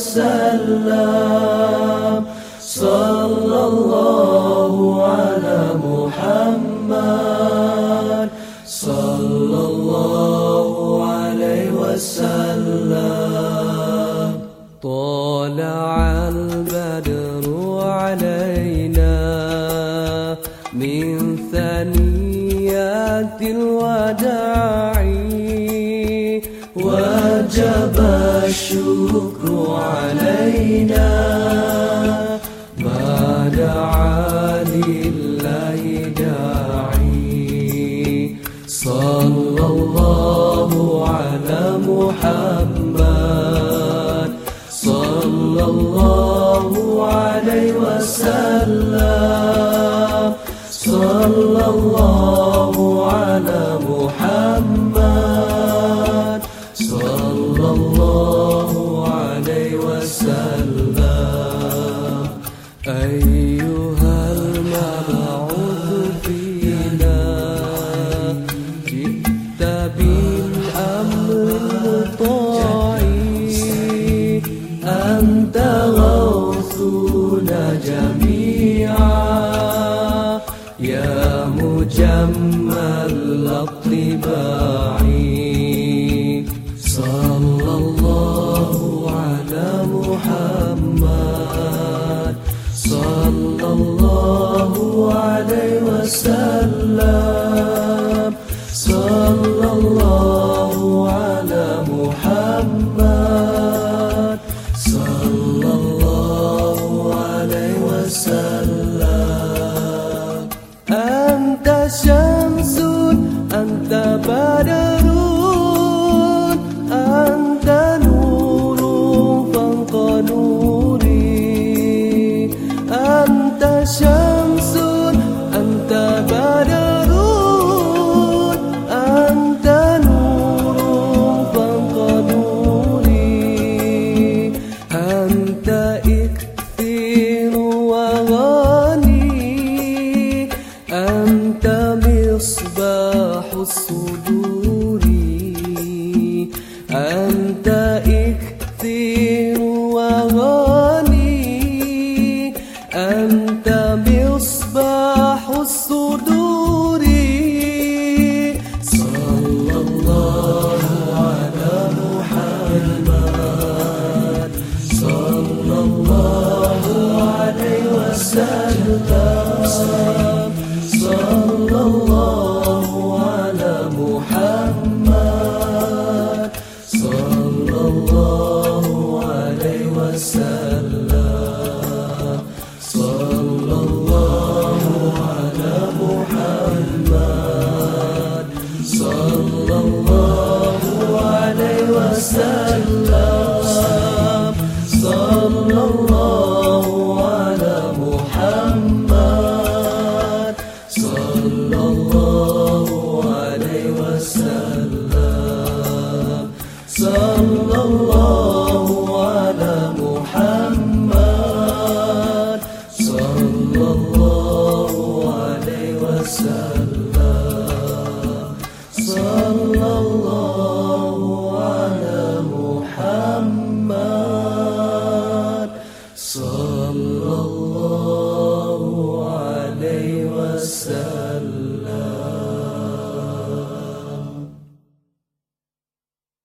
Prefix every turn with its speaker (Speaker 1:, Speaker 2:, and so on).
Speaker 1: وسلم. صلى الله على محمد. صلى الله عليه وسلم. طلع البدر علينا من ثنيات الوداع. الشكر علينا ما دعا لله داعي. صلى الله على محمد. صلى الله عليه وسلم. صلى الله على محمد. صلى الله مجمل الطباع صلى الله على محمد. صلى الله عليه وسلم. صلى الله مصباح الصدور. أنت إكثير وغني. أنت مصباح الصدور. صلى الله على محمد. صلى الله عليه وسلم. عليه